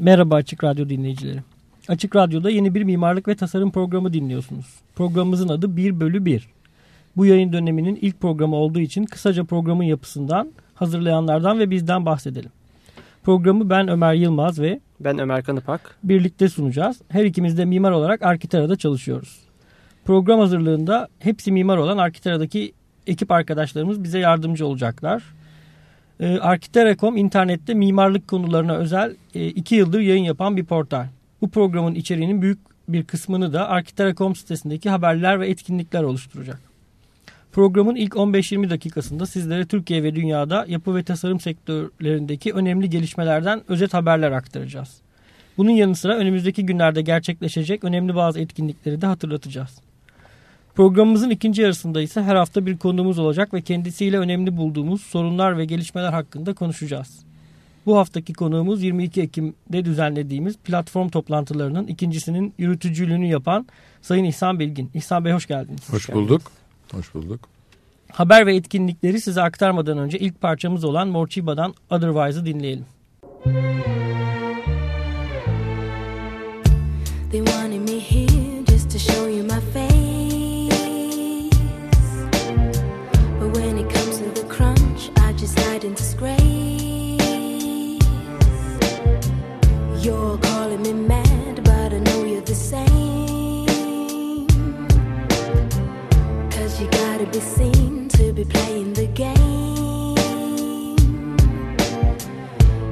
Merhaba Açık Radyo dinleyicileri. Açık Radyo'da yeni bir mimarlık ve tasarım programı dinliyorsunuz. Programımızın adı 1 bölü 1. Bu yayın döneminin ilk programı olduğu için kısaca programın yapısından, hazırlayanlardan ve bizden bahsedelim. Programı ben Ömer Yılmaz ve ben Ömer Kanıpak birlikte sunacağız. Her ikimiz de mimar olarak Arkitera'da çalışıyoruz. Program hazırlığında hepsi mimar olan Arkitera'daki ekip arkadaşlarımız bize yardımcı olacaklar. E, Arkitera.com internette mimarlık konularına özel e, iki yıldır yayın yapan bir portal. Bu programın içeriğinin büyük bir kısmını da Arkitera.com sitesindeki haberler ve etkinlikler oluşturacak. Programın ilk 15-20 dakikasında sizlere Türkiye ve dünyada yapı ve tasarım sektörlerindeki önemli gelişmelerden özet haberler aktaracağız. Bunun yanı sıra önümüzdeki günlerde gerçekleşecek önemli bazı etkinlikleri de hatırlatacağız. Programımızın ikinci yarısında ise her hafta bir konuğumuz olacak ve kendisiyle önemli bulduğumuz sorunlar ve gelişmeler hakkında konuşacağız. Bu haftaki konuğumuz 22 Ekim'de düzenlediğimiz platform toplantılarının ikincisinin yürütücülüğünü yapan Sayın İhsan Bilgin. İhsan Bey hoş geldiniz. Hoş bulduk. Hoş bulduk. Haber ve etkinlikleri size aktarmadan önce ilk parçamız olan Morchiba'dan Otherwise'ı dinleyelim. They wanted Gotta be seen to be playing the game.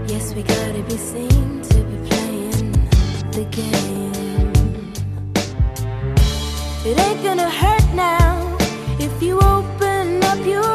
Yes, we gotta be seen to be playing the game. It ain't gonna hurt now if you open up your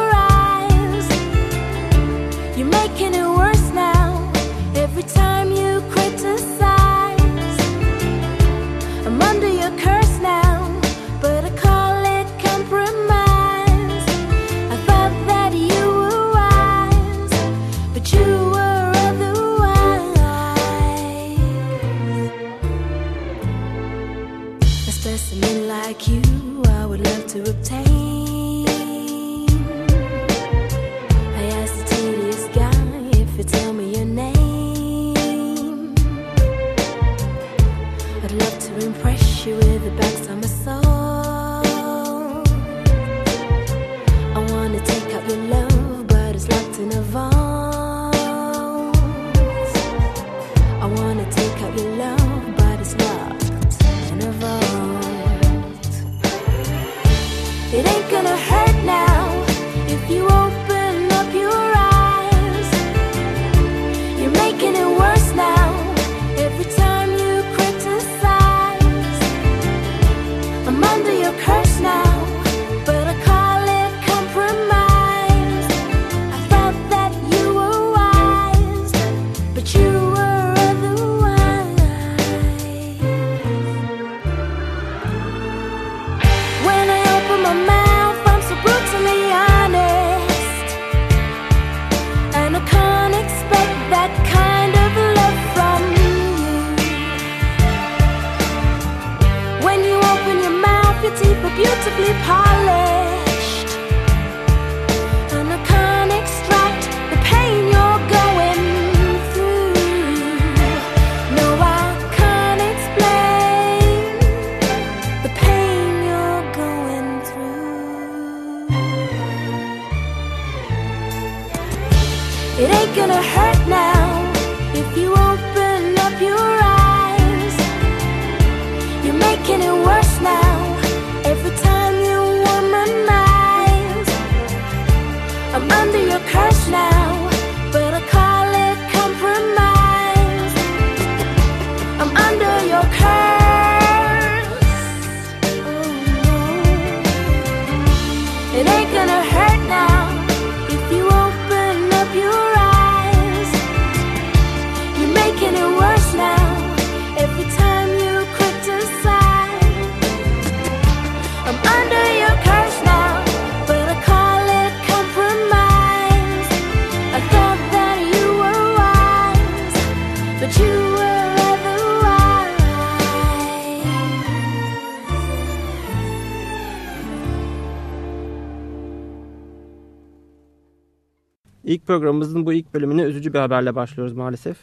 İlk programımızın bu ilk bölümüne üzücü bir haberle başlıyoruz maalesef.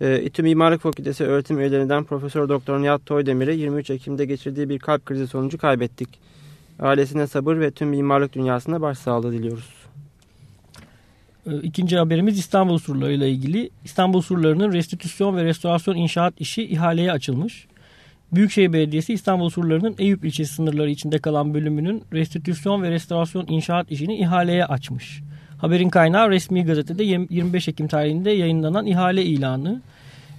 E, İTÜ Mimarlık Fakültesi öğretim üyelerinden Profesör Doktor Nihat Toydemir'i 23 Ekim'de geçirdiği bir kalp krizi sonucu kaybettik. Ailesine sabır ve tüm mimarlık dünyasına başsağlığı diliyoruz. Ee, ikinci haberimiz İstanbul surları ile ilgili. İstanbul surlarının restitüsyon ve restorasyon inşaat işi ihaleye açılmış. Büyükşehir Belediyesi İstanbul surlarının Eyüp ilçesi sınırları içinde kalan bölümünün restitüsyon ve restorasyon inşaat işini ihaleye açmış. Haberin kaynağı resmi gazetede 25 Ekim tarihinde yayınlanan ihale ilanı.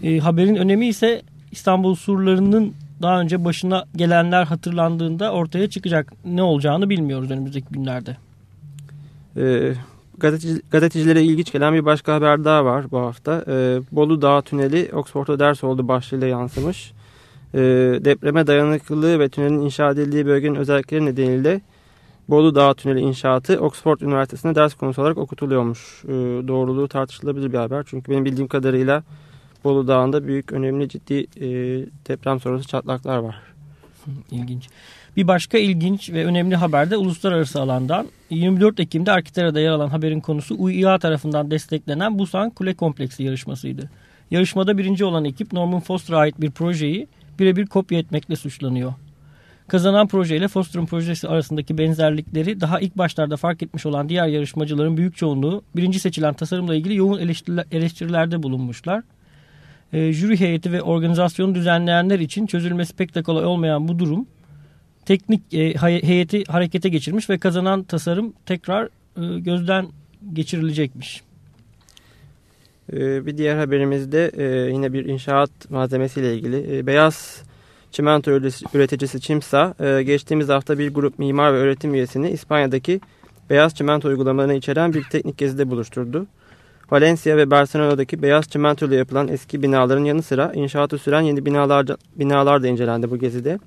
E, haberin önemi ise İstanbul surlarının daha önce başına gelenler hatırlandığında ortaya çıkacak ne olacağını bilmiyoruz önümüzdeki günlerde. E, gazeteci, gazetecilere ilginç gelen bir başka haber daha var bu hafta. E, Bolu Dağı Tüneli Oxford'a ders oldu başlığıyla yansımış. E, depreme dayanıklılığı ve tünelin inşa edildiği bölgenin özellikleri nedeniyle Bolu Dağı Tüneli inşaatı Oxford Üniversitesi'nde ders konusu olarak okutuluyormuş. E, doğruluğu tartışılabilir bir haber. Çünkü benim bildiğim kadarıyla Bolu Dağı'nda büyük, önemli, ciddi e, deprem sonrası çatlaklar var. İlginç. Bir başka ilginç ve önemli haber de uluslararası alandan. 24 Ekim'de Arkitera'da yer alan haberin konusu UIA tarafından desteklenen Busan Kule Kompleksi yarışmasıydı. Yarışmada birinci olan ekip Norman Foster'a ait bir projeyi birebir kopya etmekle suçlanıyor. Kazanan projeyle Foster'ın projesi arasındaki benzerlikleri daha ilk başlarda fark etmiş olan diğer yarışmacıların büyük çoğunluğu birinci seçilen tasarımla ilgili yoğun eleştirilerde bulunmuşlar. E, jüri heyeti ve organizasyonu düzenleyenler için çözülmesi pek de kolay olmayan bu durum teknik e, heyeti harekete geçirmiş ve kazanan tasarım tekrar e, gözden geçirilecekmiş. E, bir diğer haberimizde e, yine bir inşaat malzemesiyle ilgili. E, beyaz çimento üreticisi Çimsa e, geçtiğimiz hafta bir grup mimar ve öğretim üyesini İspanya'daki beyaz çimento uygulamalarını içeren bir teknik gezide buluşturdu. Valencia ve Barcelona'daki beyaz çimento ile yapılan eski binaların yanı sıra inşaatı süren yeni binalar, binalar da incelendi bu gezide.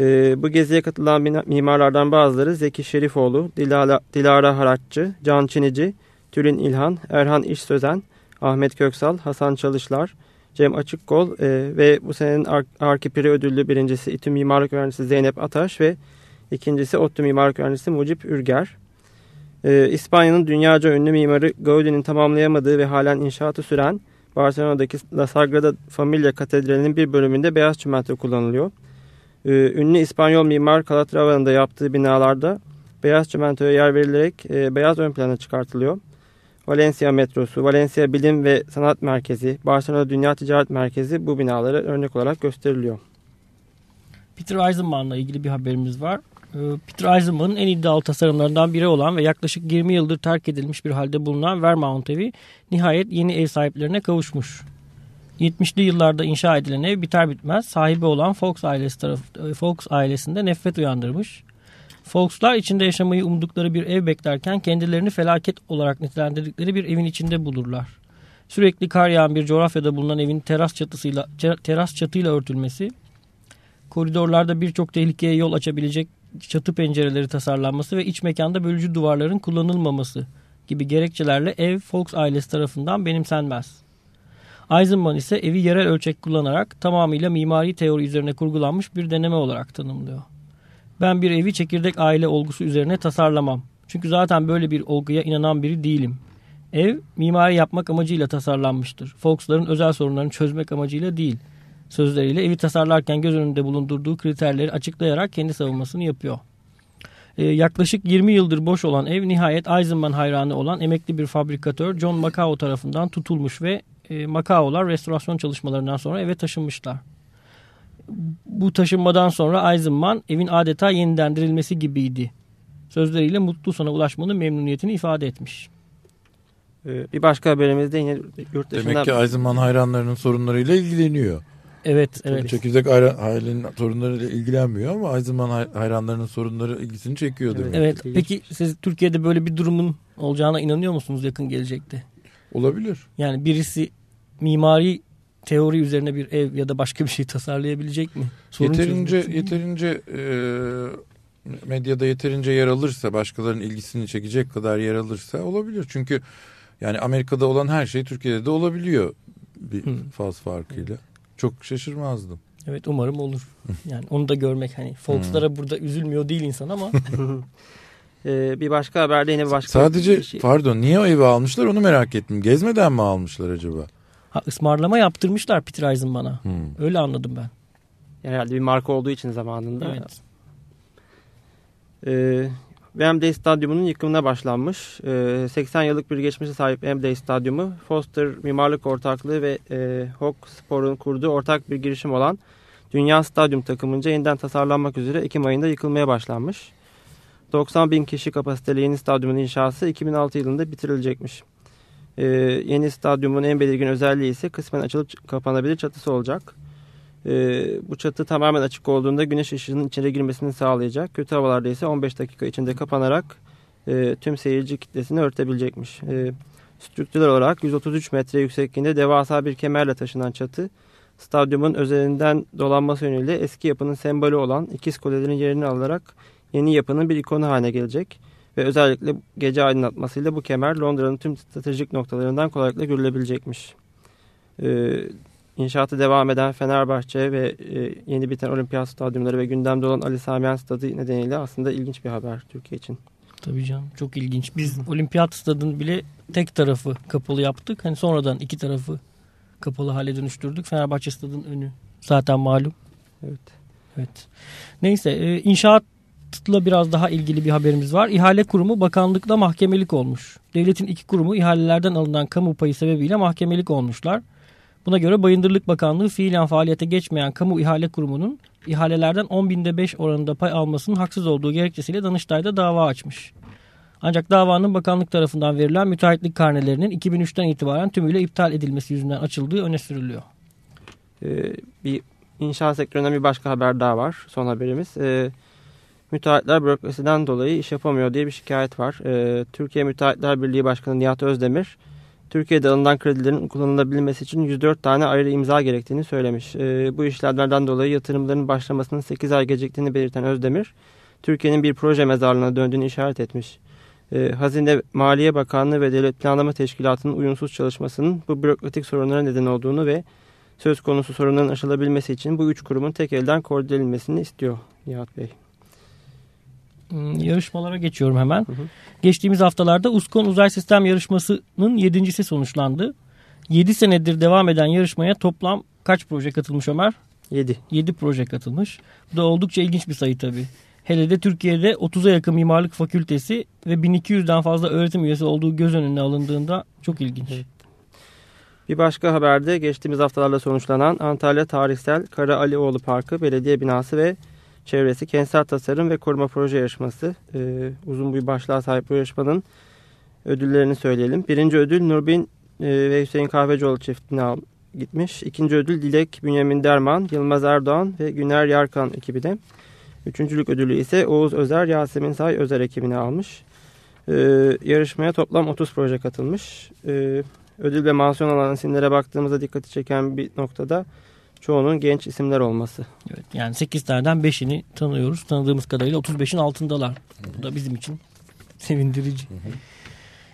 E, bu geziye katılan mimarlardan bazıları Zeki Şerifoğlu, Dilara, Dilara Haratçı, Can Çinici, Tülin İlhan, Erhan İş Sözen, Ahmet Köksal, Hasan Çalışlar, Cem Açıkkol e, ve bu senenin Ar Arkipiri ödüllü birincisi İTÜ Mimarlık Öğrencisi Zeynep Ataş ve ikincisi ODTÜ Mimarlık Öğrencisi Mucip Ürger. E, İspanya'nın dünyaca ünlü mimarı Gaudi'nin tamamlayamadığı ve halen inşaatı süren Barcelona'daki La Sagrada Familia Katedrali'nin bir bölümünde beyaz çimento kullanılıyor. E, ünlü İspanyol mimar Calatrava'nın da yaptığı binalarda beyaz çimentoya yer verilerek e, beyaz ön plana çıkartılıyor. Valencia metrosu, Valencia Bilim ve Sanat Merkezi, Barcelona Dünya Ticaret Merkezi bu binalara örnek olarak gösteriliyor. Peter Eisenman'la ilgili bir haberimiz var. Ee, Peter Eisenman'ın en iddialı tasarımlarından biri olan ve yaklaşık 20 yıldır terk edilmiş bir halde bulunan Vermont evi nihayet yeni ev sahiplerine kavuşmuş. 70'li yıllarda inşa edilen ev biter bitmez sahibi olan Fox ailesi tarafı, e, Fox ailesinde nefret uyandırmış. Fox'lar içinde yaşamayı umdukları bir ev beklerken kendilerini felaket olarak nitelendirdikleri bir evin içinde bulurlar. Sürekli kar yağan bir coğrafyada bulunan evin teras çatısıyla teras çatıyla örtülmesi, koridorlarda birçok tehlikeye yol açabilecek çatı pencereleri tasarlanması ve iç mekanda bölücü duvarların kullanılmaması gibi gerekçelerle ev Fox ailesi tarafından benimsenmez. Eisenman ise evi yerel ölçek kullanarak tamamıyla mimari teori üzerine kurgulanmış bir deneme olarak tanımlıyor. Ben bir evi çekirdek aile olgusu üzerine tasarlamam. Çünkü zaten böyle bir olguya inanan biri değilim. Ev mimari yapmak amacıyla tasarlanmıştır. Fox'ların özel sorunlarını çözmek amacıyla değil. Sözleriyle evi tasarlarken göz önünde bulundurduğu kriterleri açıklayarak kendi savunmasını yapıyor. Ee, yaklaşık 20 yıldır boş olan ev nihayet Eisenman hayranı olan emekli bir fabrikatör John Macao tarafından tutulmuş ve e, Macao'lar restorasyon çalışmalarından sonra eve taşınmışlar bu taşınmadan sonra Eisenman evin adeta yenilendirilmesi gibiydi. Sözleriyle mutlu sona ulaşmanın memnuniyetini ifade etmiş. Ee, bir başka haberimizde yine yurt dışında... Demek ki Eisenman hayranlarının sorunlarıyla ilgileniyor. Evet, evet. Çekirdek ailenin sorunlarıyla ilgilenmiyor ama Eisenman hayranlarının sorunları ilgisini çekiyor demek. Evet, peki siz Türkiye'de böyle bir durumun olacağına inanıyor musunuz yakın gelecekte? Olabilir. Yani birisi mimari teori üzerine bir ev ya da başka bir şey tasarlayabilecek mi? Sorun yeterince yeterince e, medyada yeterince yer alırsa, başkalarının ilgisini çekecek kadar yer alırsa olabilir. Çünkü yani Amerika'da olan her şey Türkiye'de de olabiliyor bir hmm. faz farkıyla. Çok şaşırmazdım. Evet umarım olur. Yani onu da görmek hani Fox'lara hmm. burada üzülmüyor değil insan ama. ee, bir başka haberde yine başka Sadece bir şey. pardon niye o evi almışlar onu merak ettim. Gezmeden mi almışlar acaba? Ha, ısmarlama yaptırmışlar Peter Eisenbahn'a. Hmm. Öyle anladım ben. Herhalde bir marka olduğu için zamanında. Evet. Ee, Wembley Stadyumu'nun yıkımına başlanmış. Ee, 80 yıllık bir geçmişe sahip Wembley Stadyumu, Foster Mimarlık Ortaklığı ve e, Hawk Spor'un kurduğu ortak bir girişim olan Dünya Stadyum takımınca yeniden tasarlanmak üzere Ekim ayında yıkılmaya başlanmış. 90 bin kişi kapasiteli yeni stadyumun inşası 2006 yılında bitirilecekmiş. Ee, yeni stadyumun en belirgin özelliği ise kısmen açılıp kapanabilir çatısı olacak. Ee, bu çatı tamamen açık olduğunda güneş ışığının içeri girmesini sağlayacak. Kötü havalarda ise 15 dakika içinde kapanarak e, tüm seyirci kitlesini örtebilecekmiş. E, strüktürel olarak 133 metre yüksekliğinde devasa bir kemerle taşınan çatı, stadyumun üzerinden dolanması yönüyle eski yapının sembolü olan ikiz kulelerin yerini alarak yeni yapının bir ikonu haline gelecek. Ve özellikle gece aydınlatmasıyla bu kemer Londra'nın tüm stratejik noktalarından kolaylıkla görülebilecekmiş. Ee, İnşaatı devam eden Fenerbahçe ve e, yeni biten olimpiyat stadyumları ve gündemde olan Ali Sami Stadı nedeniyle aslında ilginç bir haber Türkiye için. Tabii canım çok ilginç. Biz olimpiyat stadının bile tek tarafı kapalı yaptık. Hani sonradan iki tarafı kapalı hale dönüştürdük. Fenerbahçe stadının önü zaten malum. Evet. Evet. Neyse e, inşaatla biraz daha ilgili bir haberimiz var. İhale kurumu bakanlıkla mahkemelik olmuş. Devletin iki kurumu ihalelerden alınan kamu payı sebebiyle mahkemelik olmuşlar. Buna göre Bayındırlık Bakanlığı fiilen faaliyete geçmeyen kamu ihale kurumunun ihalelerden 10 binde 5 oranında pay almasının haksız olduğu gerekçesiyle Danıştay'da dava açmış. Ancak davanın bakanlık tarafından verilen müteahhitlik karnelerinin 2003'ten itibaren tümüyle iptal edilmesi yüzünden açıldığı öne sürülüyor. Ee, bir inşaat sektöründen bir başka haber daha var. Son haberimiz. Ee, müteahhitler bürokrasiden dolayı iş yapamıyor diye bir şikayet var. Ee, Türkiye Müteahhitler Birliği Başkanı Nihat Özdemir, Türkiye'de alınan kredilerin kullanılabilmesi için 104 tane ayrı imza gerektiğini söylemiş. E, bu işlemlerden dolayı yatırımların başlamasının 8 ay geciktiğini belirten Özdemir, Türkiye'nin bir proje mezarlığına döndüğünü işaret etmiş. E, Hazine Maliye Bakanlığı ve Devlet Planlama Teşkilatı'nın uyumsuz çalışmasının bu bürokratik sorunlara neden olduğunu ve söz konusu sorunların aşılabilmesi için bu üç kurumun tek elden koordine edilmesini istiyor Nihat Bey. Hmm, yarışmalara geçiyorum hemen. Hı hı. Geçtiğimiz haftalarda Uskon Uzay Sistem Yarışması'nın yedincisi sonuçlandı. 7 senedir devam eden yarışmaya toplam kaç proje katılmış Ömer? 7. 7 proje katılmış. Bu da oldukça ilginç bir sayı tabii. Hele de Türkiye'de 30'a yakın mimarlık fakültesi ve 1200'den fazla öğretim üyesi olduğu göz önüne alındığında çok ilginç. Evet. Bir başka haberde geçtiğimiz haftalarda sonuçlanan Antalya Tarihsel Kara Alioğlu Parkı Belediye Binası ve çevresi kentsel tasarım ve koruma proje yarışması. Ee, uzun bir başlığa sahip bu yarışmanın ödüllerini söyleyelim. Birinci ödül Nurbin e, ve Hüseyin Kahvecioğlu çiftine al, gitmiş. İkinci ödül Dilek Bünyamin Derman, Yılmaz Erdoğan ve Güner Yarkan ekibine. Üçüncülük ödülü ise Oğuz Özer, Yasemin Say Özer ekibine almış. Ee, yarışmaya toplam 30 proje katılmış. Ee, ödül ve mansiyon alan isimlere baktığımızda dikkati çeken bir noktada çoğunun genç isimler olması. Evet, yani 8 taneden 5'ini tanıyoruz. Tanıdığımız kadarıyla 35'in altındalar. Bu da bizim için sevindirici.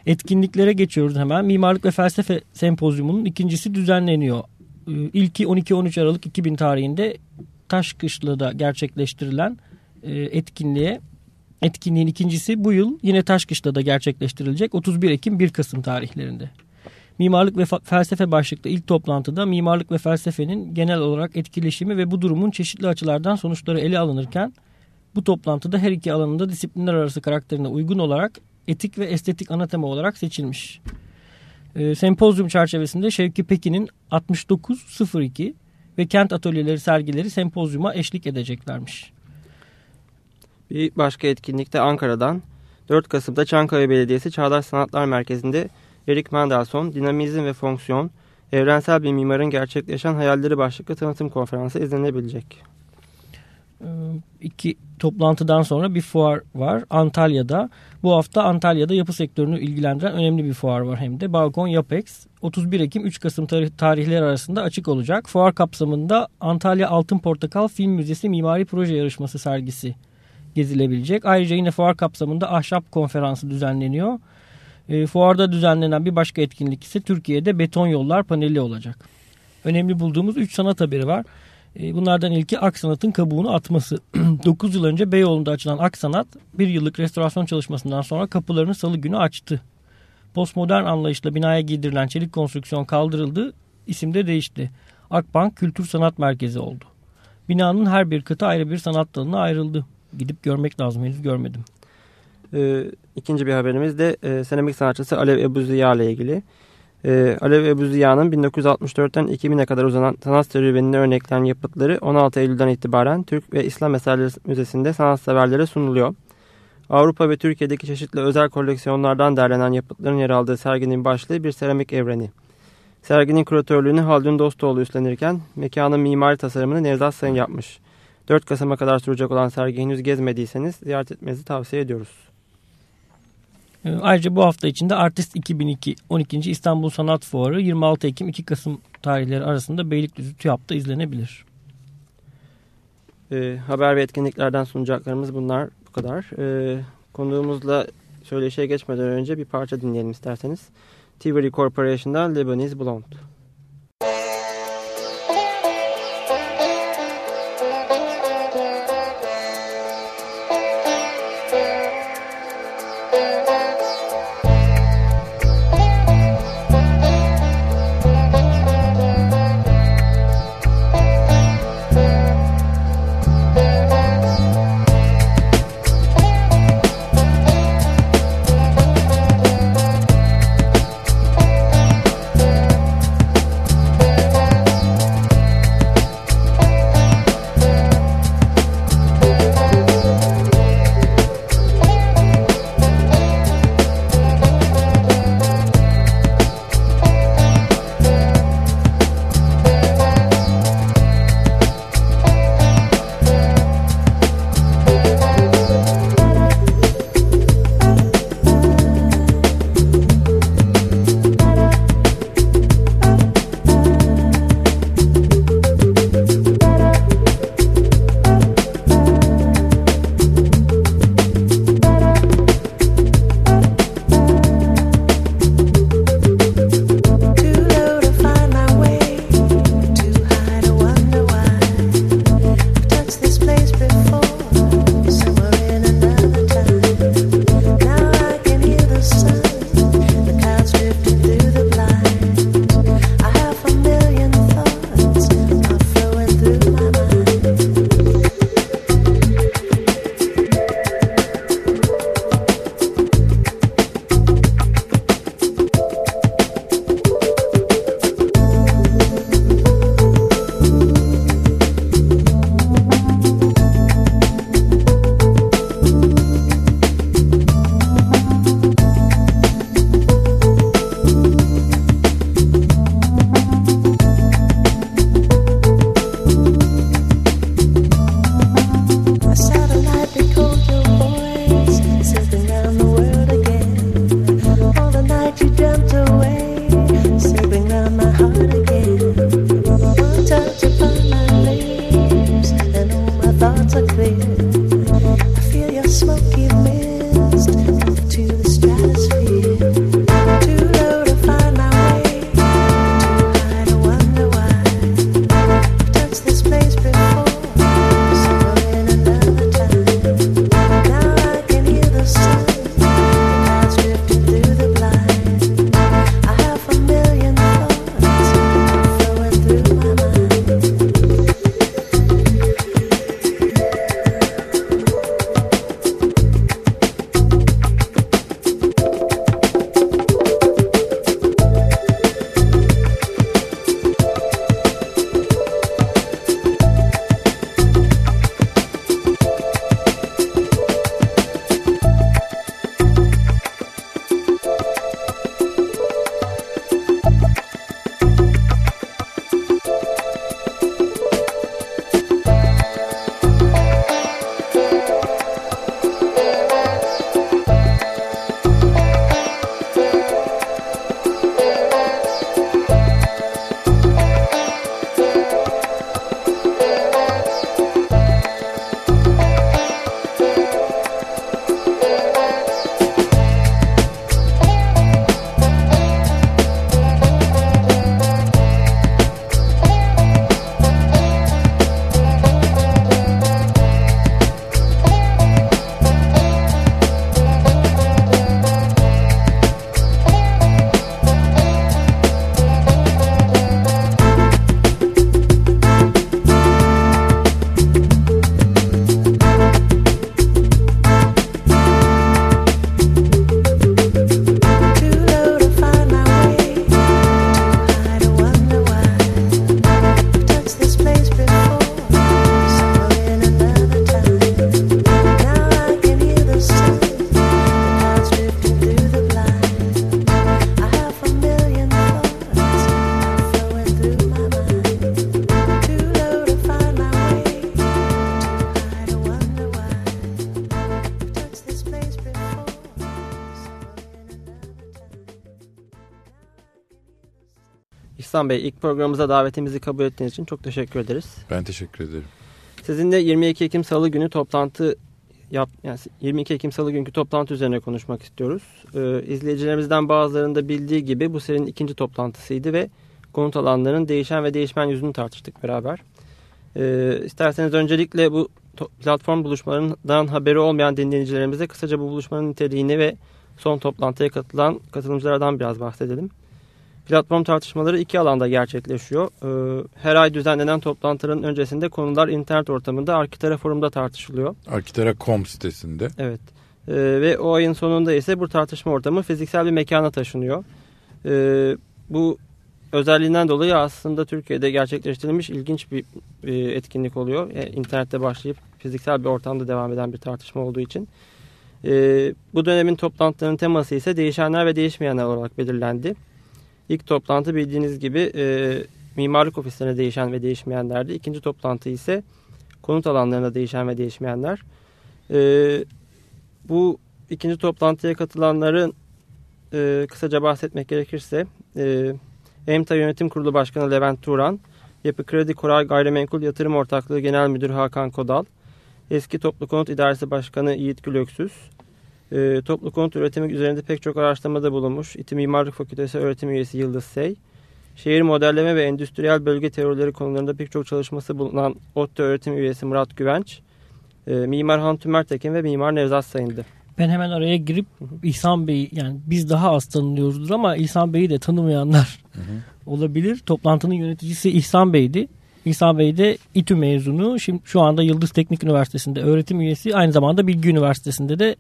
Etkinliklere geçiyoruz hemen. Mimarlık ve Felsefe Sempozyumu'nun ikincisi düzenleniyor. Ee, ilki 12-13 Aralık 2000 tarihinde Taşkışla'da gerçekleştirilen e, etkinliğe etkinliğin ikincisi bu yıl yine Taşkışla'da gerçekleştirilecek 31 Ekim 1 Kasım tarihlerinde. Mimarlık ve felsefe başlıklı ilk toplantıda mimarlık ve felsefenin genel olarak etkileşimi ve bu durumun çeşitli açılardan sonuçları ele alınırken bu toplantıda her iki alanında disiplinler arası karakterine uygun olarak etik ve estetik ana tema olarak seçilmiş. E, sempozyum çerçevesinde Şevki Pekin'in 6902 ve kent atölyeleri sergileri sempozyuma eşlik edeceklermiş. Bir başka etkinlikte Ankara'dan 4 Kasım'da Çankaya Belediyesi Çağdaş Sanatlar Merkezi'nde Erik Mendelssohn, Dinamizm ve Fonksiyon, Evrensel bir mimarın gerçekleşen hayalleri başlıklı tanıtım konferansı izlenebilecek. Ee, iki toplantıdan sonra bir fuar var Antalya'da. Bu hafta Antalya'da yapı sektörünü ilgilendiren önemli bir fuar var hem de. Balkon Yapex 31 Ekim 3 Kasım tarih, tarihleri arasında açık olacak. Fuar kapsamında Antalya Altın Portakal Film Müzesi Mimari Proje Yarışması sergisi gezilebilecek. Ayrıca yine fuar kapsamında ahşap konferansı düzenleniyor. E, fuarda düzenlenen bir başka etkinlik ise Türkiye'de beton yollar paneli olacak. Önemli bulduğumuz 3 sanat haberi var. E, bunlardan ilki Aksanat'ın kabuğunu atması. 9 yıl önce Beyoğlu'nda açılan Aksanat bir yıllık restorasyon çalışmasından sonra kapılarını salı günü açtı. Postmodern anlayışla binaya giydirilen çelik konstrüksiyon kaldırıldı. isim de değişti. Akbank Kültür Sanat Merkezi oldu. Binanın her bir kıta ayrı bir sanat dalına ayrıldı. Gidip görmek lazım henüz görmedim. Ee, ikinci bir haberimiz de e, seramik sanatçısı Alev Ebu Ziya ile ilgili. E, Alev Ebu Ziya'nın 1964'ten 2000'e kadar uzanan sanat serüvenini örnekleyen yapıtları 16 Eylül'den itibaren Türk ve İslam Eserleri Müzesi'nde sanatseverlere sunuluyor. Avrupa ve Türkiye'deki çeşitli özel koleksiyonlardan derlenen yapıtların yer aldığı serginin başlığı bir seramik evreni. Serginin kuratörlüğünü Haldun Dostoğlu üstlenirken mekanın mimari tasarımını Nevzat Sayın yapmış. 4 Kasım'a kadar sürecek olan sergi henüz gezmediyseniz ziyaret etmenizi tavsiye ediyoruz. Ee, ayrıca bu hafta içinde Artist 2002 12. İstanbul Sanat Fuarı 26 Ekim 2 Kasım tarihleri arasında Beylikdüzü TÜYAP'ta izlenebilir. E, haber ve etkinliklerden sunacaklarımız bunlar bu kadar. E, konuğumuzla söyleşiye geçmeden önce bir parça dinleyelim isterseniz. Tivoli Corporation'dan Lebanese Blonde. İhsan Bey ilk programımıza davetimizi kabul ettiğiniz için çok teşekkür ederiz. Ben teşekkür ederim. Sizinle 22 Ekim Salı günü toplantı yap, yani 22 Ekim Salı günkü toplantı üzerine konuşmak istiyoruz. Ee, izleyicilerimizden bazılarının da bildiği gibi bu serinin ikinci toplantısıydı ve konut alanlarının değişen ve değişmeyen yüzünü tartıştık beraber. Ee, isterseniz öncelikle bu platform buluşmalarından haberi olmayan dinleyicilerimize kısaca bu buluşmanın niteliğini ve son toplantıya katılan katılımcılardan biraz bahsedelim. Platform tartışmaları iki alanda gerçekleşiyor. Ee, her ay düzenlenen toplantıların öncesinde konular internet ortamında Arkitera Forum'da tartışılıyor. Arkitera.com sitesinde. Evet. Ee, ve o ayın sonunda ise bu tartışma ortamı fiziksel bir mekana taşınıyor. Ee, bu özelliğinden dolayı aslında Türkiye'de gerçekleştirilmiş ilginç bir etkinlik oluyor. Yani internette başlayıp fiziksel bir ortamda devam eden bir tartışma olduğu için. Bu dönemin toplantılarının teması ise değişenler ve değişmeyenler olarak belirlendi. İlk toplantı bildiğiniz gibi e, mimarlık ofislerine değişen ve değişmeyenlerdi. İkinci toplantı ise konut alanlarında değişen ve değişmeyenler. E, bu ikinci toplantıya katılanların e, kısaca bahsetmek gerekirse e, EMTA Yönetim Kurulu Başkanı Levent Turan, Yapı Kredi Koray Gayrimenkul Yatırım Ortaklığı Genel Müdürü Hakan Kodal, eski Toplu Konut İdaresi Başkanı Yiğit Gülöksüz, e, toplu konut üretimi üzerinde pek çok araştırmada bulunmuş İTÜ Mimarlık Fakültesi öğretim üyesi Yıldız Sey, şehir modelleme ve endüstriyel bölge teorileri konularında pek çok çalışması bulunan ODTÜ öğretim üyesi Murat Güvenç, e, Mimar Han Tümertekin ve Mimar Nevzat Sayındı. Ben hemen araya girip İhsan Bey'i yani biz daha az tanıyoruzdur ama İhsan Bey'i de tanımayanlar hı hı. olabilir. Toplantının yöneticisi İhsan Bey'di. İhsan Bey de İTÜ mezunu. Şimdi şu anda Yıldız Teknik Üniversitesi'nde öğretim üyesi. Aynı zamanda Bilgi Üniversitesi'nde de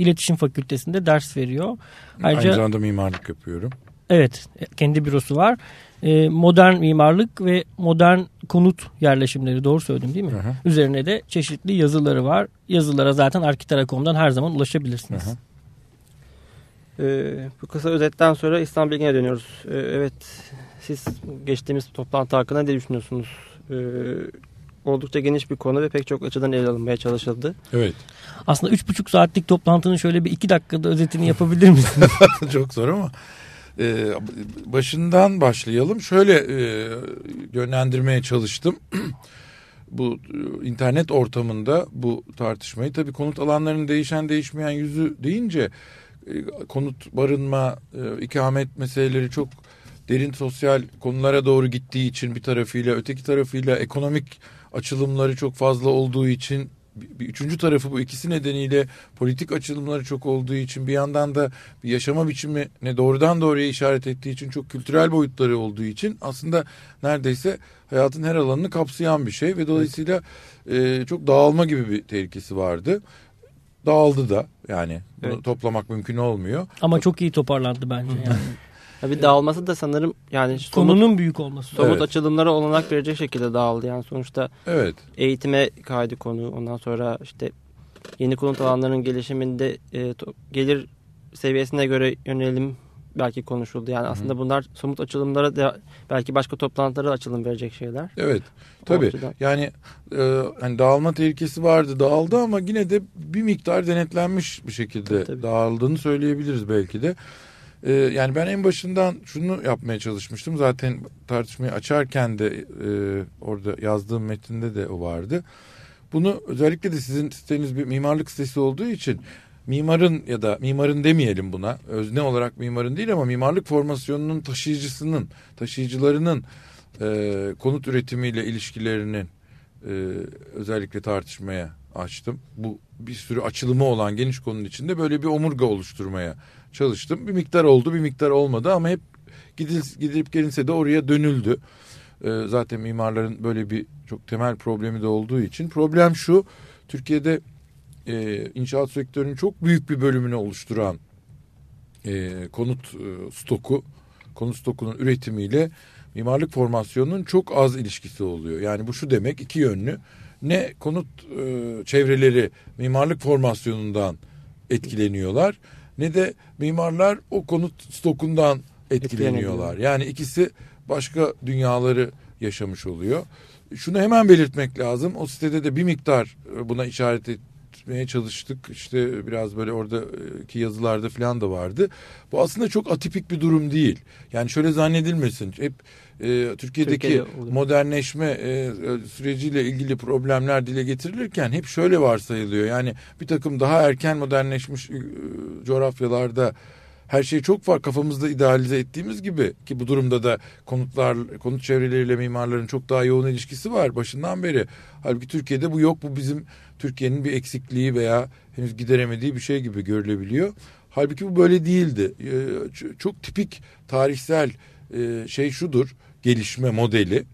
İletişim Fakültesi'nde ders veriyor. Ayrıca, Aynı zamanda mimarlık yapıyorum. Evet, kendi bürosu var. Ee, modern mimarlık ve modern konut yerleşimleri doğru söyledim değil mi? Hı hı. Üzerine de çeşitli yazıları var. Yazılara zaten Arkitera.com'dan her zaman ulaşabilirsiniz. Hı hı. Ee, bu kısa özetten sonra İslam Bilgi'ne dönüyoruz. Ee, evet, siz geçtiğimiz toplantı hakkında ne düşünüyorsunuz? Ee, oldukça geniş bir konu ve pek çok açıdan ele alınmaya çalışıldı. Evet. Aslında üç buçuk saatlik toplantının şöyle bir iki dakikada özetini yapabilir misiniz? çok zor ama e, başından başlayalım. Şöyle e, yönlendirmeye çalıştım. bu e, internet ortamında bu tartışmayı tabii konut alanlarının değişen değişmeyen yüzü deyince e, konut barınma e, ikamet meseleleri çok derin sosyal konulara doğru gittiği için bir tarafıyla öteki tarafıyla ekonomik açılımları çok fazla olduğu için bir üçüncü tarafı bu ikisi nedeniyle politik açılımları çok olduğu için bir yandan da bir yaşama biçimi ne doğrudan doğruya işaret ettiği için çok kültürel boyutları olduğu için aslında neredeyse hayatın her alanını kapsayan bir şey ve dolayısıyla evet. e, çok dağılma gibi bir tehlikesi vardı. Dağıldı da yani bunu evet. toplamak mümkün olmuyor. Ama çok iyi toparlandı bence yani. Tabii dağılması da sanırım yani somut, konunun büyük olması. Somut evet. açılımlara olanak verecek şekilde dağıldı. Yani sonuçta evet. eğitime kaydı konu. Ondan sonra işte yeni konut alanlarının gelişiminde e, to, gelir seviyesine göre yönelim belki konuşuldu. Yani aslında bunlar somut açılımlara da belki başka toplantılara açılım verecek şeyler. Evet. Tabii. Yani e, hani dağılma tehlikesi vardı, dağıldı ama yine de bir miktar denetlenmiş bir şekilde tabii. dağıldığını söyleyebiliriz belki de. Ee, yani ben en başından şunu yapmaya çalışmıştım. Zaten tartışmayı açarken de e, orada yazdığım metinde de o vardı. Bunu özellikle de sizin siteniz bir mimarlık sitesi olduğu için mimarın ya da mimarın demeyelim buna özne olarak mimarın değil ama mimarlık formasyonunun taşıyıcısının taşıyıcılarının e, konut üretimiyle ilişkilerinin e, özellikle tartışmaya açtım. Bu bir sürü açılımı olan geniş konunun içinde böyle bir omurga oluşturmaya çalıştım. Bir miktar oldu, bir miktar olmadı ama hep gidil, gidilip gelinse de oraya dönüldü. Ee, zaten mimarların böyle bir çok temel problemi de olduğu için. Problem şu, Türkiye'de e, inşaat sektörünün çok büyük bir bölümünü oluşturan e, konut e, stoku, konut stokunun üretimiyle mimarlık formasyonunun çok az ilişkisi oluyor. Yani bu şu demek iki yönlü. Ne konut e, çevreleri mimarlık formasyonundan etkileniyorlar ne de mimarlar o konut stokundan etkileniyorlar. Yani ikisi başka dünyaları yaşamış oluyor. Şunu hemen belirtmek lazım. O sitede de bir miktar e, buna işaret etmeye çalıştık. İşte biraz böyle oradaki yazılarda falan da vardı. Bu aslında çok atipik bir durum değil. Yani şöyle zannedilmesin. Hep e, Türkiye'deki Türkiye'de modernleşme e, süreciyle ilgili problemler dile getirilirken hep şöyle varsayılıyor. Yani bir takım daha erken modernleşmiş e, coğrafyalarda her şey çok var kafamızda idealize ettiğimiz gibi ki bu durumda da konutlar konut çevreleriyle mimarların çok daha yoğun ilişkisi var başından beri. Halbuki Türkiye'de bu yok bu bizim Türkiye'nin bir eksikliği veya henüz gideremediği bir şey gibi görülebiliyor. Halbuki bu böyle değildi. Ee, çok tipik tarihsel e, şey şudur gelişme modeli.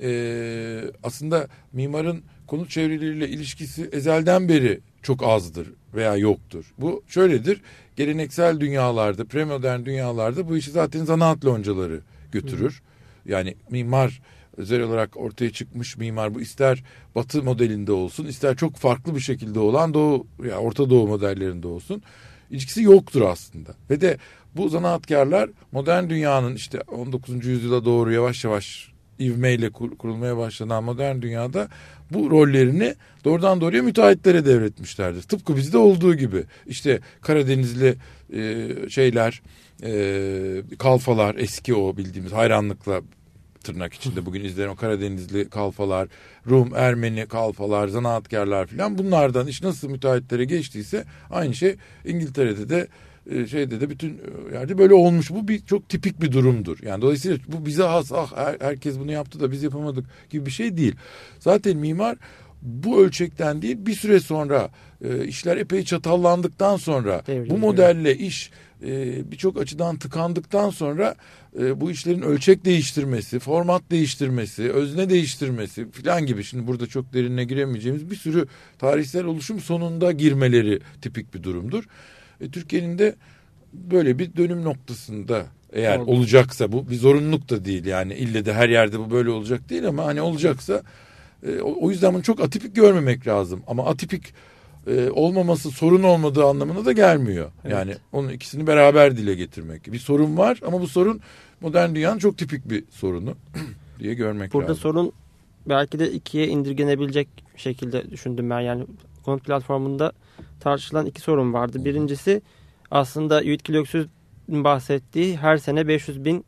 Ee, aslında mimarın konut çevreleriyle ilişkisi ezelden beri çok azdır veya yoktur. Bu şöyledir. Geleneksel dünyalarda, premodern dünyalarda bu işi zaten zanaat loncaları götürür. Yani mimar özel olarak ortaya çıkmış mimar bu ister batı modelinde olsun ister çok farklı bir şekilde olan doğu ya yani Orta Doğu modellerinde olsun ilişkisi yoktur aslında. Ve de bu zanaatkarlar modern dünyanın işte 19. yüzyıla doğru yavaş yavaş ivmeyle kurulmaya başlanan modern dünyada bu rollerini doğrudan doğruya müteahhitlere devretmişlerdir. Tıpkı bizde olduğu gibi işte Karadenizli e, şeyler e, kalfalar eski o bildiğimiz hayranlıkla tırnak içinde bugün izleyen o Karadenizli kalfalar, Rum, Ermeni kalfalar, zanaatkarlar filan bunlardan iş nasıl müteahhitlere geçtiyse aynı şey İngiltere'de de şeyde de bütün e, yerde böyle olmuş. Bu bir çok tipik bir durumdur. Yani dolayısıyla bu bize has ah her, herkes bunu yaptı da biz yapamadık gibi bir şey değil. Zaten mimar bu ölçekten değil bir süre sonra e, işler epey çatallandıktan sonra Devrim, bu modelle iş e, birçok açıdan tıkandıktan sonra e, bu işlerin ölçek değiştirmesi, format değiştirmesi, özne değiştirmesi falan gibi şimdi burada çok derinine giremeyeceğimiz bir sürü tarihsel oluşum sonunda girmeleri tipik bir durumdur. E, Türkiye'nin de böyle bir dönüm noktasında eğer Oldu. olacaksa bu bir zorunluluk da değil yani ille de her yerde bu böyle olacak değil ama hani olacaksa e, o yüzden bunu çok atipik görmemek lazım ama atipik e, olmaması sorun olmadığı anlamına da gelmiyor. Evet. Yani onun ikisini beraber dile getirmek. Bir sorun var ama bu sorun modern dünyanın çok tipik bir sorunu diye görmek Burada lazım. Burada sorun belki de ikiye indirgenebilecek şekilde düşündüm ben. Yani konut platformunda tartışılan iki sorun vardı. Birincisi aslında Yüit Öksüz'ün bahsettiği her sene 500 bin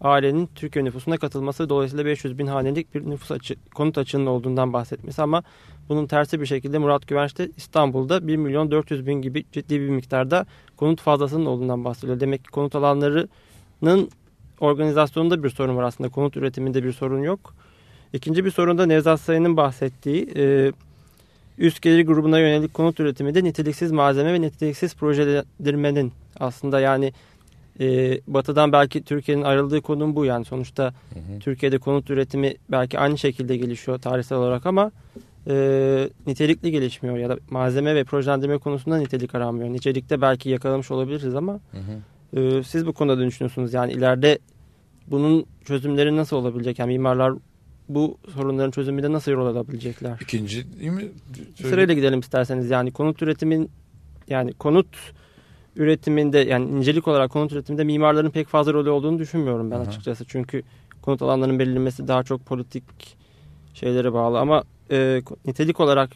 ailenin Türkiye nüfusuna katılması dolayısıyla 500 bin hanelik bir nüfus açı, konut açığının olduğundan bahsetmesi ama bunun tersi bir şekilde Murat Güvenç de İstanbul'da 1 milyon 400 bin gibi ciddi bir miktarda konut fazlasının olduğundan bahsediyor. Demek ki konut alanlarının organizasyonunda bir sorun var aslında konut üretiminde bir sorun yok. İkinci bir sorun da Nevzat Sayın'ın bahsettiği e, üst gelir grubuna yönelik konut üretimi de niteliksiz malzeme ve niteliksiz projelendirmenin aslında yani e, batıdan belki Türkiye'nin ayrıldığı konum bu yani sonuçta hı hı. Türkiye'de konut üretimi belki aynı şekilde gelişiyor tarihsel olarak ama e, nitelikli gelişmiyor ya da malzeme ve projelendirme konusunda nitelik aranmıyor. Nicelikte belki yakalamış olabiliriz ama hı hı. E, siz bu konuda düşünüyorsunuz yani ileride bunun çözümleri nasıl olabilecek? Yani mimarlar bu sorunların çözümünde nasıl yol alabilecekler? İkinci değil mi? Söyle. Sırayla gidelim isterseniz. Yani konut üretimin yani konut üretiminde yani incelik olarak konut üretiminde mimarların pek fazla rolü olduğunu düşünmüyorum ben Aha. açıkçası. Çünkü konut alanlarının belirlenmesi daha çok politik şeylere bağlı ama e, nitelik olarak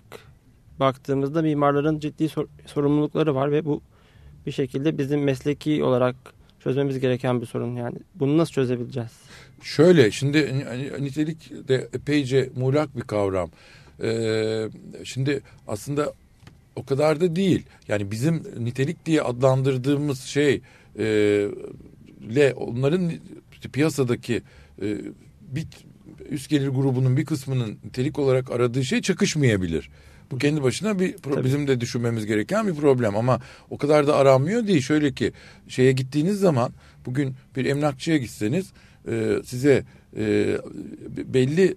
baktığımızda mimarların ciddi sor, sorumlulukları var ve bu bir şekilde bizim mesleki olarak çözmemiz gereken bir sorun. Yani bunu nasıl çözebileceğiz? Şöyle şimdi nitelik de epeyce muğlak bir kavram. Ee, şimdi aslında o kadar da değil. Yani bizim nitelik diye adlandırdığımız şey e, le onların piyasadaki e, bir üst gelir grubunun bir kısmının nitelik olarak aradığı şey çakışmayabilir. Bu kendi başına bir Tabii. bizim de düşünmemiz gereken bir problem ama o kadar da aranmıyor değil. Şöyle ki şeye gittiğiniz zaman bugün bir emlakçıya gitseniz e, size e, belli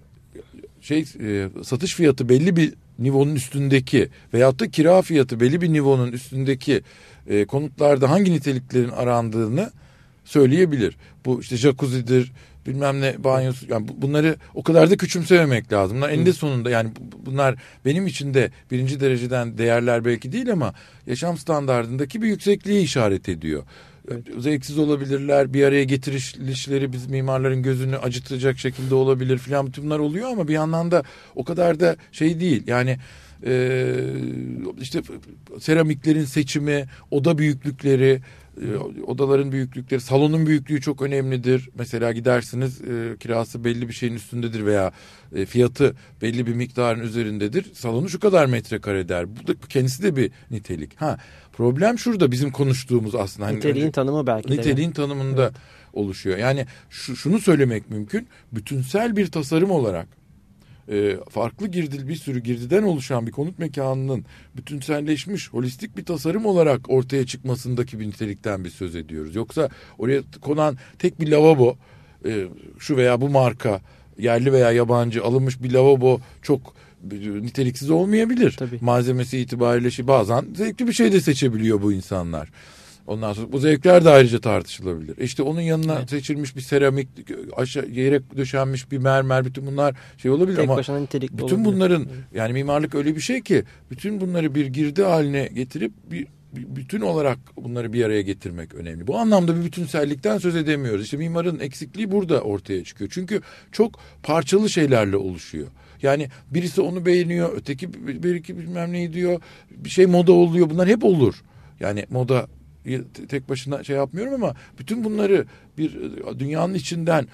şey e, satış fiyatı belli bir nivonun üstündeki veyahut da kira fiyatı belli bir nivonun üstündeki e, konutlarda hangi niteliklerin arandığını söyleyebilir. Bu işte jacuzzidir, bilmem ne banyosu yani bunları o kadar da küçümsememek lazım. Bunlar eninde sonunda yani bunlar benim için de birinci dereceden değerler belki değil ama yaşam standartındaki bir yüksekliği işaret ediyor. Evet. Zevksiz olabilirler, bir araya getirişleri biz mimarların gözünü acıtacak şekilde olabilir filan bütün bunlar oluyor ama bir yandan da o kadar da şey değil. Yani e, işte seramiklerin seçimi, oda büyüklükleri, odaların büyüklükleri, salonun büyüklüğü çok önemlidir. Mesela gidersiniz e, kirası belli bir şeyin üstündedir veya e, fiyatı belli bir miktarın üzerindedir. Salonu şu kadar metrekare der. Bu da kendisi de bir nitelik. Ha problem şurada bizim konuştuğumuz aslında. Hani niteliğin önce, tanımı belki Niteliğin de. tanımında evet. oluşuyor. Yani şu, şunu söylemek mümkün. Bütünsel bir tasarım olarak e, farklı girdil bir sürü girdiden oluşan bir konut mekanının bütünselleşmiş holistik bir tasarım olarak ortaya çıkmasındaki bir nitelikten bir söz ediyoruz. Yoksa oraya konan tek bir lavabo e, şu veya bu marka yerli veya yabancı alınmış bir lavabo çok niteliksiz olmayabilir. Tabii. Malzemesi itibariyle bazen zevkli bir şey de seçebiliyor bu insanlar. Ondan sonra bu zevkler de ayrıca tartışılabilir. İşte onun yanına evet. seçilmiş bir seramik, aşağı yere döşenmiş bir mermer, bütün bunlar şey olabilir Tek ama bütün olabilir. bunların yani mimarlık öyle bir şey ki bütün bunları bir girdi haline getirip bir bütün olarak bunları bir araya getirmek önemli. Bu anlamda bir bütünsellikten söz edemiyoruz. İşte mimarın eksikliği burada ortaya çıkıyor. Çünkü çok parçalı şeylerle oluşuyor. Yani birisi onu beğeniyor, öteki bir iki bilmem neyi diyor. Bir şey moda oluyor. Bunlar hep olur. Yani moda tek başına şey yapmıyorum ama bütün bunları bir e, dünyanın içinden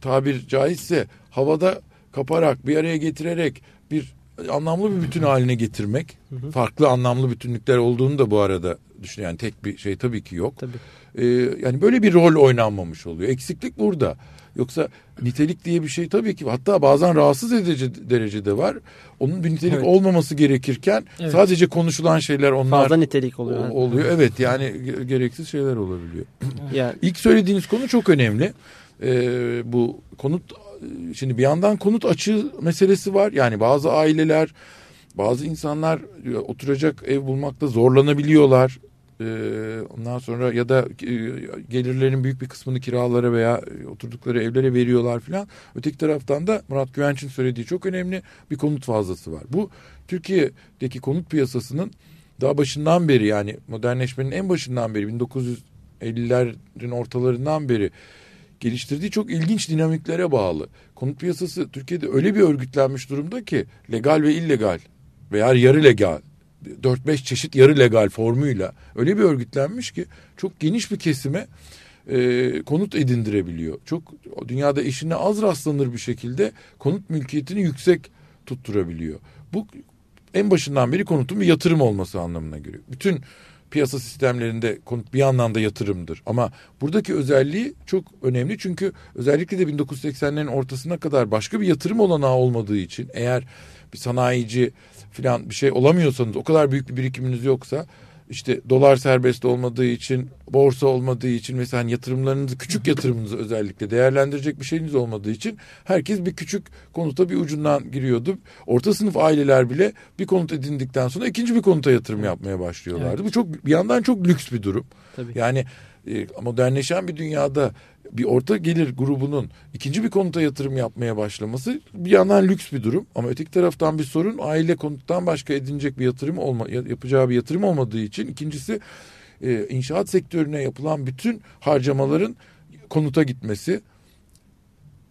tabir caizse havada kaparak bir araya getirerek bir anlamlı bir bütün haline getirmek. Hı hı. Farklı anlamlı bütünlükler olduğunu da bu arada düşün yani tek bir şey tabii ki yok. Tabii. Ee, yani böyle bir rol oynanmamış oluyor. Eksiklik burada. Yoksa nitelik diye bir şey tabii ki hatta bazen rahatsız edici derecede var. Onun bir nitelik evet. olmaması gerekirken evet. sadece konuşulan şeyler onlar fazla nitelik oluyor. Oluyor evet yani gereksiz şeyler olabiliyor. Yani ilk söylediğiniz konu çok önemli. Ee, bu konut şimdi bir yandan konut açığı meselesi var. Yani bazı aileler bazı insanlar oturacak ev bulmakta zorlanabiliyorlar. Ee, ondan sonra ya da e, gelirlerin büyük bir kısmını kiralara veya e, oturdukları evlere veriyorlar filan. Öteki taraftan da Murat Güvenç'in söylediği çok önemli bir konut fazlası var. Bu Türkiye'deki konut piyasasının daha başından beri yani modernleşmenin en başından beri 1950'lerin ortalarından beri geliştirdiği çok ilginç dinamiklere bağlı. Konut piyasası Türkiye'de öyle bir örgütlenmiş durumda ki legal ve illegal veya yarı legal 4-5 çeşit yarı legal formuyla öyle bir örgütlenmiş ki çok geniş bir kesime e, konut edindirebiliyor. Çok dünyada işine az rastlanır bir şekilde konut mülkiyetini yüksek tutturabiliyor. Bu en başından beri konutun bir yatırım olması anlamına geliyor. Bütün piyasa sistemlerinde konut bir anlamda yatırımdır. Ama buradaki özelliği çok önemli çünkü özellikle de 1980'lerin ortasına kadar başka bir yatırım olanağı olmadığı için eğer bir sanayici falan bir şey olamıyorsanız o kadar büyük bir birikiminiz yoksa işte dolar serbest olmadığı için borsa olmadığı için mesela hani yatırımlarınızı küçük yatırımınızı özellikle değerlendirecek bir şeyiniz olmadığı için herkes bir küçük konuta bir ucundan giriyordu. Orta sınıf aileler bile bir konut edindikten sonra ikinci bir konuta yatırım yapmaya başlıyorlardı. Evet. Bu çok bir yandan çok lüks bir durum. Tabii. Yani e, modernleşen bir dünyada bir orta gelir grubunun ikinci bir konuta yatırım yapmaya başlaması bir yandan lüks bir durum ama öteki taraftan bir sorun aile konuttan başka edinecek bir yatırım olma yapacağı bir yatırım olmadığı için ikincisi e, inşaat sektörüne yapılan bütün harcamaların konuta gitmesi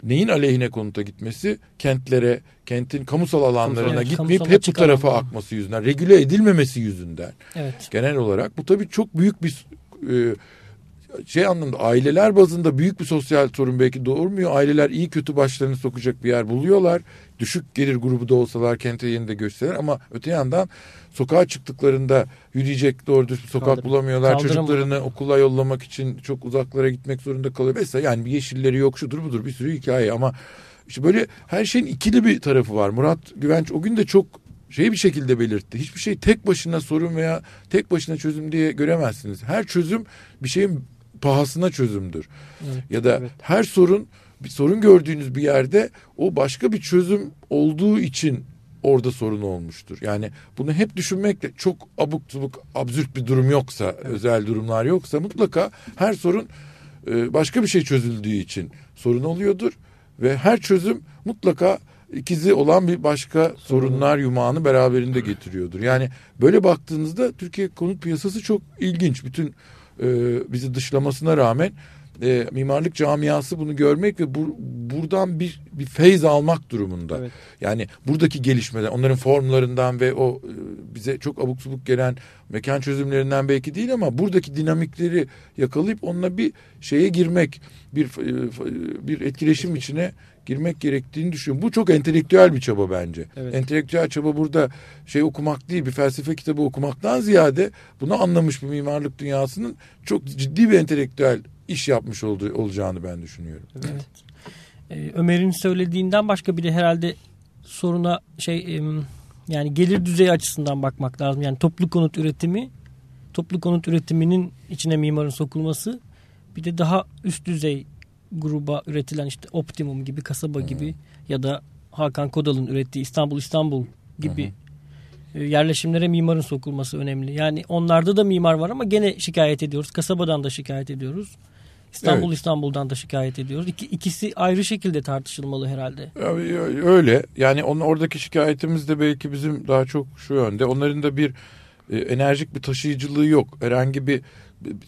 neyin aleyhine konuta gitmesi kentlere kentin kamusal alanlarına evet, gitmeyip hep bu tarafa alanlar. akması yüzünden regüle edilmemesi yüzünden evet. genel olarak bu tabii çok büyük bir e, şey anlamda aileler bazında büyük bir sosyal sorun belki doğurmuyor. Aileler iyi kötü başlarını sokacak bir yer buluyorlar. Düşük gelir grubu da olsalar kente yerinde gösterir ama öte yandan sokağa çıktıklarında yürüyecek doğru düz bir sokak Kaldır. bulamıyorlar. Kaldırım Çocuklarını okula yollamak için çok uzaklara gitmek zorunda kalıyor. Mesela yani bir yeşilleri yok şudur budur bir sürü hikaye ama işte böyle her şeyin ikili bir tarafı var. Murat Güvenç o gün de çok şey bir şekilde belirtti. Hiçbir şey tek başına sorun veya tek başına çözüm diye göremezsiniz. Her çözüm bir şeyin pahasına çözümdür. Evet, ya da evet. her sorun bir sorun gördüğünüz bir yerde o başka bir çözüm olduğu için orada sorun olmuştur. Yani bunu hep düşünmekle çok abuk subuk absürt bir durum yoksa, evet. özel durumlar yoksa mutlaka her sorun e, başka bir şey çözüldüğü için sorun oluyordur ve her çözüm mutlaka ikizi olan bir başka sorunlar yumağını beraberinde getiriyordur. Yani böyle baktığınızda Türkiye konut piyasası çok ilginç. Bütün e, bizi dışlamasına rağmen e, mimarlık camiası bunu görmek ve bu, buradan bir bir feyz almak durumunda. Evet. Yani buradaki gelişmeler, onların formlarından ve o e, bize çok abuk subuk gelen mekan çözümlerinden belki değil ama buradaki dinamikleri yakalayıp onunla bir şeye girmek, bir e, bir etkileşim içine girmek gerektiğini düşünüyorum. Bu çok entelektüel bir çaba bence. Evet. Entelektüel çaba burada şey okumak değil, bir felsefe kitabı okumaktan ziyade bunu anlamış bir mimarlık dünyasının çok ciddi bir entelektüel iş yapmış olduğu, olacağını ben düşünüyorum. Evet. Ee, Ömer'in söylediğinden başka bir de herhalde soruna şey yani gelir düzeyi açısından bakmak lazım. Yani toplu konut üretimi, toplu konut üretiminin içine mimarın sokulması bir de daha üst düzey gruba üretilen işte Optimum gibi, kasaba gibi ya da Hakan Kodal'ın ürettiği İstanbul İstanbul gibi e, yerleşimlere mimarın sokulması önemli. Yani onlarda da mimar var ama gene şikayet ediyoruz. Kasabadan da şikayet ediyoruz. İstanbul Evet. İstanbul'dan da şikayet ediyoruz. İki, ikisi ayrı şekilde tartışılmalı herhalde. Öyle yani onun oradaki şikayetimiz de belki bizim daha çok şu yönde. Onların da bir e, enerjik bir taşıyıcılığı yok. Herhangi bir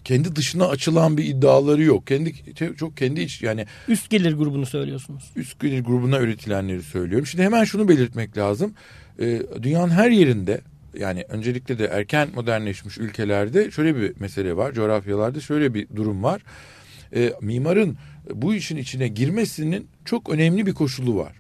kendi dışına açılan bir iddiaları yok. Kendi çok kendi iç yani Üst gelir grubunu söylüyorsunuz. üst gelir grubuna üretilenleri söylüyorum. Şimdi hemen şunu belirtmek lazım. Ee, dünyanın her yerinde yani öncelikle de erken modernleşmiş ülkelerde şöyle bir mesele var. Coğrafyalarda şöyle bir durum var. Ee, mimarın bu işin içine girmesinin çok önemli bir koşulu var.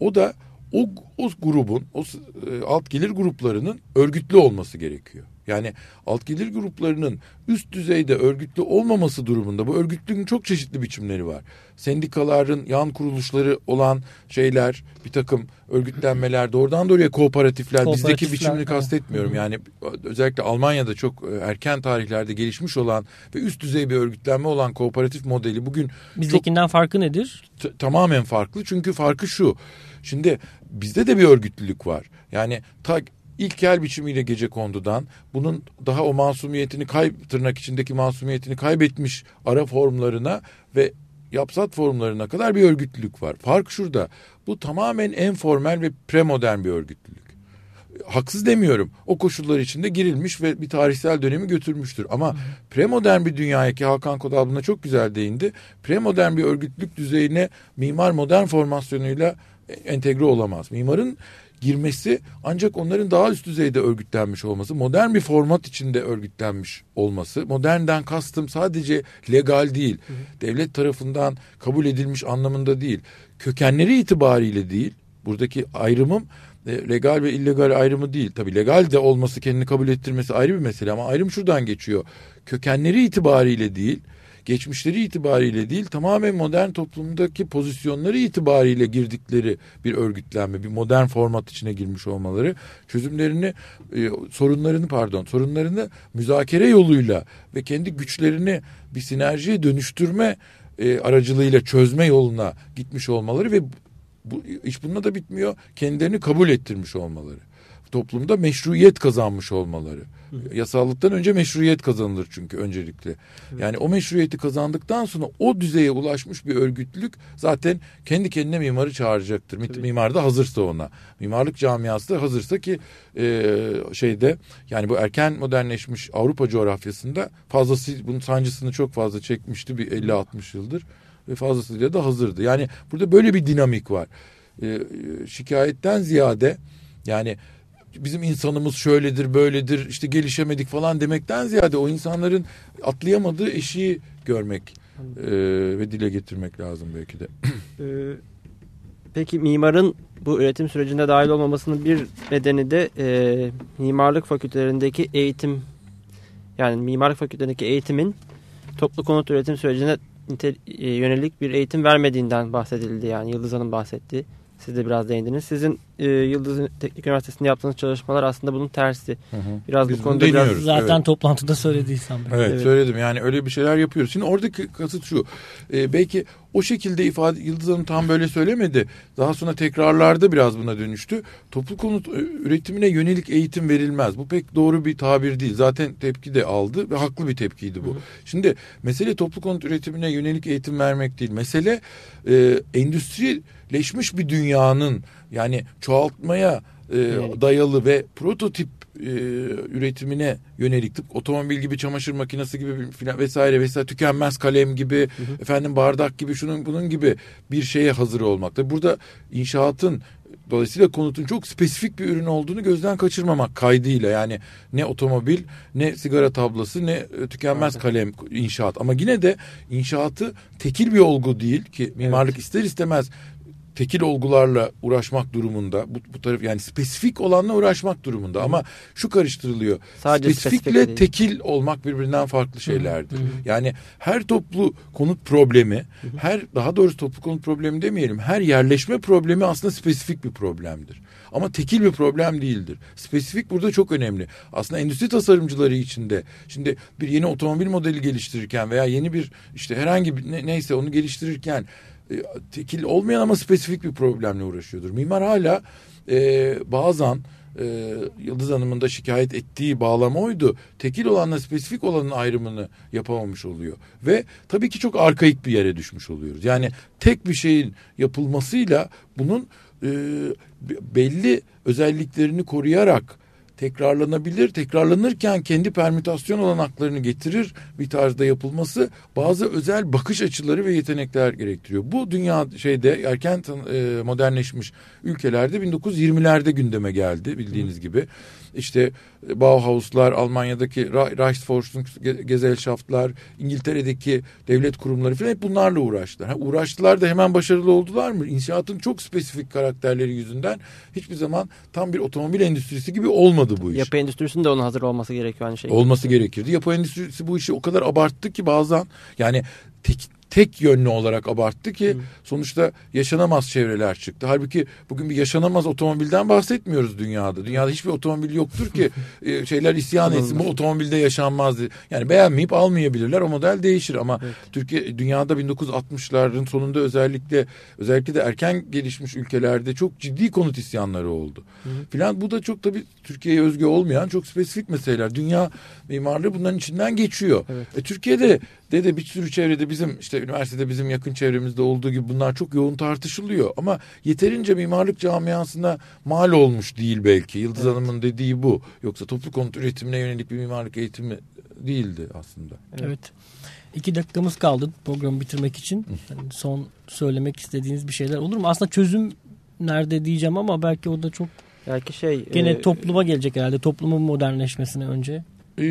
O da o, o grubun, o e, alt gelir gruplarının örgütlü olması gerekiyor. Yani alt gelir gruplarının üst düzeyde örgütlü olmaması durumunda bu örgütlülüğün çok çeşitli biçimleri var. Sendikaların yan kuruluşları olan şeyler, bir takım örgütlenmeler, doğrudan doğruya kooperatifler, bizdeki Kooperatifler, biçimini evet. kastetmiyorum. Yani özellikle Almanya'da çok e, erken tarihlerde gelişmiş olan ve üst düzey bir örgütlenme olan kooperatif modeli bugün Bizdekinden farkı nedir? tamamen farklı. Çünkü farkı şu. Şimdi bizde de bir örgütlülük var. Yani ta ilkel biçimiyle gece kondudan bunun daha o masumiyetini kay tırnak içindeki masumiyetini kaybetmiş ara formlarına ve yapsat formlarına kadar bir örgütlülük var. Fark şurada. Bu tamamen en formel ve premodern bir örgütlülük. Haksız demiyorum. O koşullar içinde girilmiş ve bir tarihsel dönemi götürmüştür. Ama premodern bir dünyaya ki Hakan Kodal buna çok güzel değindi. Premodern bir örgütlülük düzeyine mimar modern formasyonuyla entegre olamaz. Mimarın girmesi ancak onların daha üst düzeyde örgütlenmiş olması, modern bir format içinde örgütlenmiş olması. Modernden kastım sadece legal değil, devlet tarafından kabul edilmiş anlamında değil, kökenleri itibariyle değil. Buradaki ayrımım e, legal ve illegal ayrımı değil. Tabii legal de olması kendini kabul ettirmesi ayrı bir mesele ama ayrım şuradan geçiyor. Kökenleri itibariyle değil, geçmişleri itibariyle değil tamamen modern toplumdaki pozisyonları itibariyle girdikleri bir örgütlenme, bir modern format içine girmiş olmaları, çözümlerini, e, sorunlarını pardon, sorunlarını müzakere yoluyla ve kendi güçlerini bir sinerjiye dönüştürme e, aracılığıyla çözme yoluna gitmiş olmaları ve bu iş bununla da bitmiyor. Kendilerini kabul ettirmiş olmaları. Toplumda meşruiyet kazanmış olmaları. Yasallıktan önce meşruiyet kazanılır çünkü öncelikle. Yani o meşruiyeti kazandıktan sonra o düzeye ulaşmış bir örgütlülük zaten kendi kendine mimarı çağıracaktır. Tabii. Mimar da hazırsa ona. Mimarlık camiası da hazırsa ki e, şeyde yani bu erken modernleşmiş Avrupa coğrafyasında fazlası bunun sancısını çok fazla çekmişti bir 50-60 yıldır ve fazlasıyla da hazırdı. Yani burada böyle bir dinamik var. Ee, şikayetten ziyade yani bizim insanımız şöyledir böyledir işte gelişemedik falan demekten ziyade o insanların atlayamadığı eşiği görmek e, ve dile getirmek lazım belki de. Ee, Peki mimarın bu üretim sürecinde dahil olmamasının bir nedeni de e, mimarlık fakültelerindeki eğitim yani mimarlık fakültelerindeki eğitimin toplu konut üretim sürecine e, yönelik bir eğitim vermediğinden bahsedildi yani Yıldız Hanım bahsetti. Siz de biraz değindiniz. Sizin e, Yıldız Teknik Üniversitesi'nde yaptığınız çalışmalar aslında bunun tersi. Biraz Biz bu konuda biraz. Zaten evet. toplantıda söylediysem. ben. Evet, Evet. söyledim yani öyle bir şeyler yapıyoruz. Şimdi oradaki kasıt şu. e, belki o şekilde ifade Yıldız Hanım tam böyle söylemedi. Daha sonra tekrarlarda biraz buna dönüştü. Toplu konut e, üretimine yönelik eğitim verilmez. Bu pek doğru bir tabir değil. Zaten tepki de aldı ve haklı bir tepkiydi bu. Şimdi mesele toplu konut üretimine yönelik eğitim vermek değil. Mesele e, endüstrileşmiş bir dünyanın yani çoğaltmaya e, dayalı ve prototip e, üretimine yönelik tıpkı otomobil gibi çamaşır makinesi gibi filan vesaire vesaire tükenmez kalem gibi hı hı. efendim bardak gibi şunun bunun gibi bir şeye hazır olmakta. Burada inşaatın Dolayısıyla konutun çok spesifik bir ürün olduğunu gözden kaçırmamak kaydıyla yani ne otomobil ne sigara tablası ne e, tükenmez evet. kalem inşaat ama yine de inşaatı tekil bir olgu değil ki mimarlık evet. ister istemez tekil olgularla uğraşmak durumunda. Bu, bu taraf yani spesifik olanla uğraşmak durumunda. Hı. Ama şu karıştırılıyor. Sadece Spesifikle spesifik tekil olmak birbirinden farklı şeylerdir. Hı. Hı. Yani her toplu konut problemi, Hı. her daha doğrusu toplu konut problemi demeyelim. Her yerleşme problemi aslında spesifik bir problemdir. Ama tekil bir problem değildir. Spesifik burada çok önemli. Aslında endüstri tasarımcıları içinde şimdi bir yeni otomobil modeli geliştirirken veya yeni bir işte herhangi bir ne, neyse onu geliştirirken tekil olmayan ama spesifik bir problemle uğraşıyordur. Mimar hala e, bazen e, Yıldız Hanım'ın da şikayet ettiği bağlama oydu. Tekil olanla spesifik olanın ayrımını yapamamış oluyor. Ve tabii ki çok arkaik bir yere düşmüş oluyoruz. Yani tek bir şeyin yapılmasıyla bunun e, belli özelliklerini koruyarak tekrarlanabilir. Tekrarlanırken kendi permütasyon olanaklarını getirir bir tarzda yapılması bazı özel bakış açıları ve yetenekler gerektiriyor. Bu dünya şeyde erken e, modernleşmiş ülkelerde 1920'lerde gündeme geldi bildiğiniz gibi işte Bauhaus'lar, Almanya'daki Reichsforschungsgesellschaftlar, İngiltere'deki devlet kurumları falan hep bunlarla uğraştılar. Ha, uğraştılar da hemen başarılı oldular mı? İnşaatın çok spesifik karakterleri yüzünden hiçbir zaman tam bir otomobil endüstrisi gibi olmadı bu iş. Yapı endüstrisinin de ona hazır olması gerekiyor aynı şey. Olması gerekirdi. Yapı endüstrisi bu işi o kadar abarttı ki bazen yani tek, tek yönlü olarak abarttı ki Hı. sonuçta yaşanamaz çevreler çıktı. Halbuki bugün bir yaşanamaz otomobilden bahsetmiyoruz dünyada. Dünyada hiçbir otomobil yoktur ki e, şeyler isyan etsin bu otomobilde yaşanmaz. Yani beğenmeyip almayabilirler o model değişir ama evet. Türkiye dünyada 1960'ların sonunda özellikle özellikle de erken gelişmiş ülkelerde çok ciddi konut isyanları oldu. Hı. Filan bu da çok tabii Türkiye'ye özgü olmayan çok spesifik meseleler. Dünya mimarlığı bunların içinden geçiyor. Evet. E, Türkiye'de de de bir sürü çevrede bizim işte üniversitede bizim yakın çevremizde olduğu gibi bunlar çok yoğun tartışılıyor. Ama yeterince mimarlık camiasına mal olmuş değil belki. Yıldız evet. Hanım'ın dediği bu. Yoksa toplu konut üretimine yönelik bir mimarlık eğitimi değildi aslında. Evet. evet. İki dakikamız kaldı programı bitirmek için. Yani son söylemek istediğiniz bir şeyler olur mu? Aslında çözüm nerede diyeceğim ama belki o da çok belki şey gene e, topluma gelecek herhalde. Toplumun modernleşmesine önce. Ee,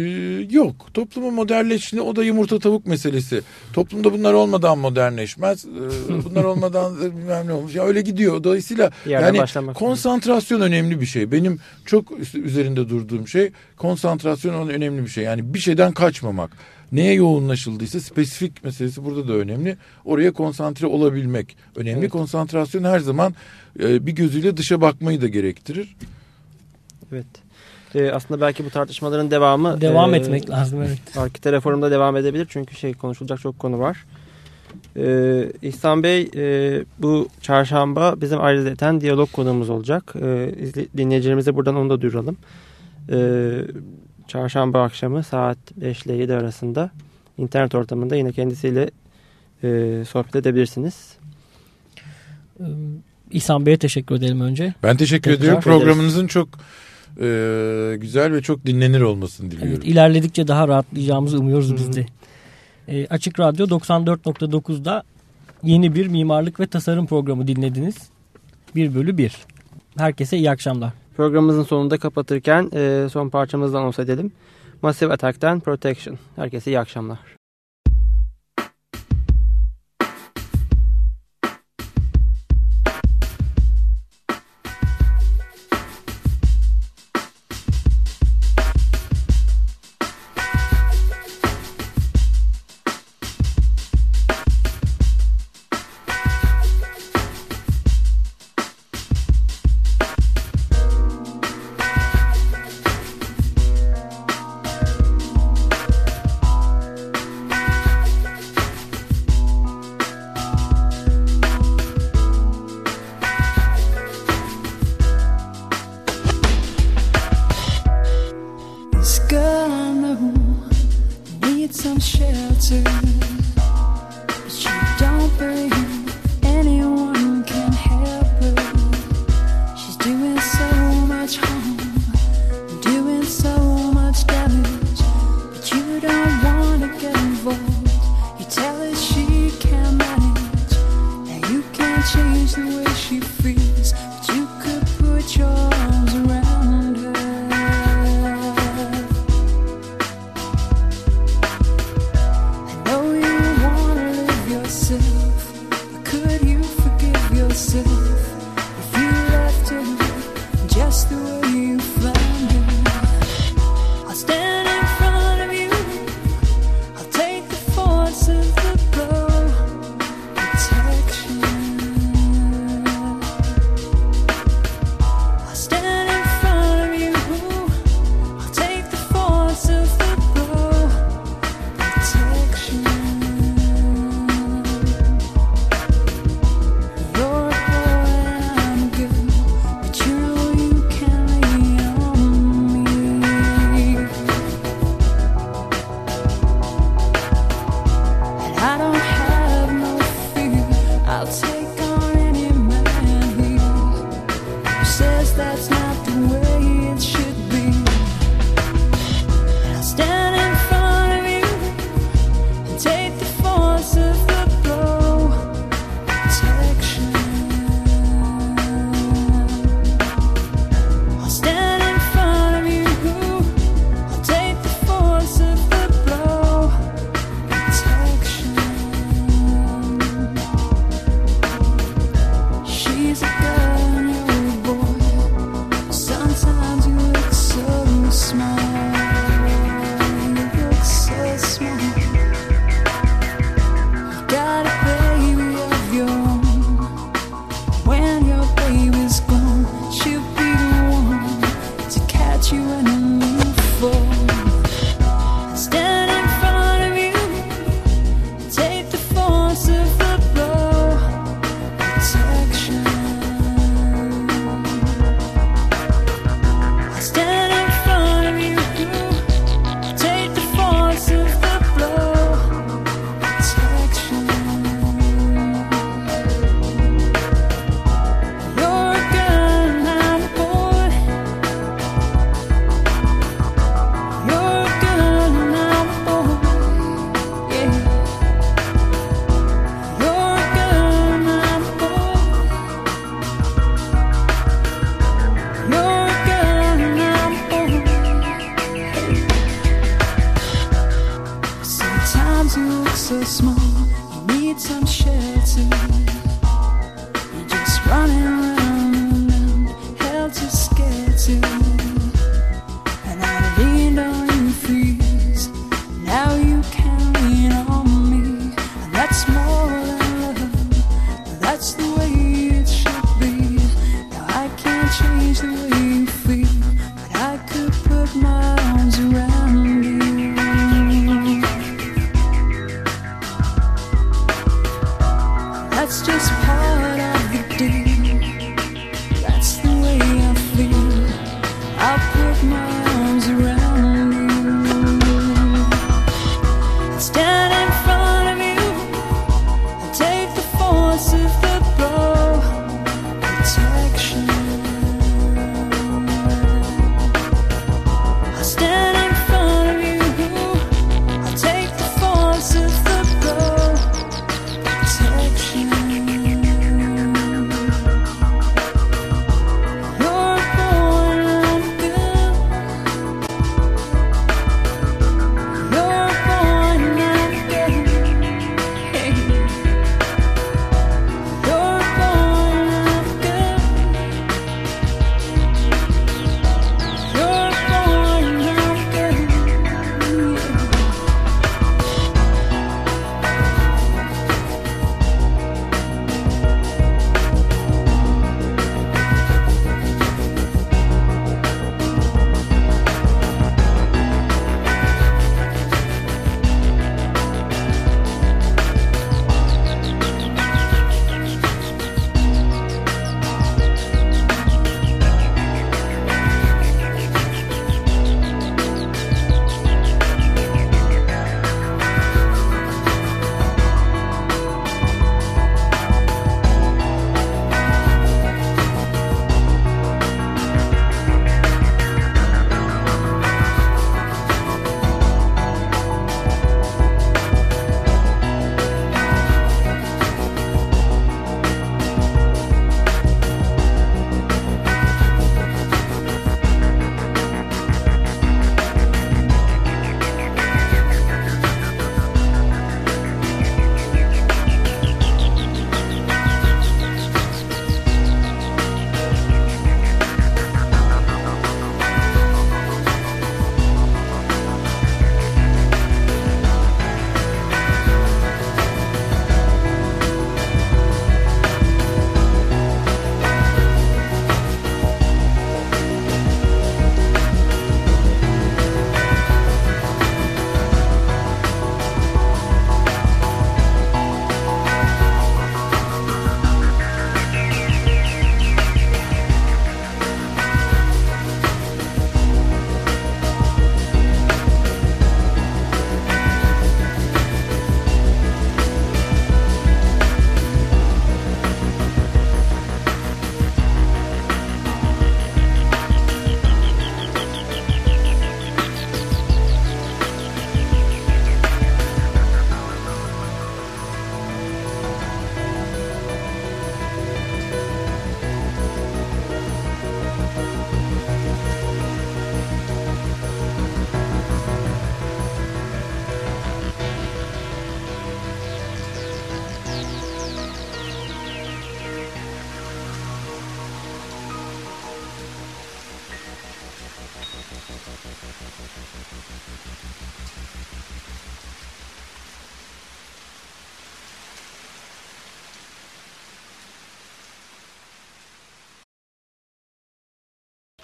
yok. Toplumun modernleştiğinde o da yumurta tavuk meselesi. Toplumda bunlar olmadan modernleşmez. Ee, bunlar olmadan bilmem ne olmuş. Ya öyle gidiyor. Dolayısıyla yani konsantrasyon önemli bir şey. Benim çok üzerinde durduğum şey konsantrasyon önemli bir şey. Yani bir şeyden kaçmamak. Neye yoğunlaşıldıysa spesifik meselesi burada da önemli. Oraya konsantre olabilmek önemli. Evet. Konsantrasyon her zaman e, bir gözüyle dışa bakmayı da gerektirir. Evet e, aslında belki bu tartışmaların devamı devam e, etmek lazım evet. Arkite reformda devam edebilir çünkü şey konuşulacak çok konu var. E, İhsan Bey e, bu çarşamba bizim ayrıca diyalog konuğumuz olacak. E, dinleyicilerimize buradan onu da duyuralım. E, çarşamba akşamı saat 5 ile 7 arasında internet ortamında yine kendisiyle e, sohbet edebilirsiniz. İhsan Bey'e teşekkür edelim önce. Ben teşekkür Tekrar ediyorum. Programınızın çok e, güzel ve çok dinlenir olmasını diliyorum. Evet, ilerledikçe daha rahatlayacağımızı umuyoruz biz de. E, Açık Radyo 94.9'da yeni bir mimarlık ve tasarım programı dinlediniz. 1 bölü 1. Herkese iyi akşamlar. Programımızın sonunda kapatırken e, son parçamızdan olsa edelim. Massive Attack'ten Protection. Herkese iyi akşamlar.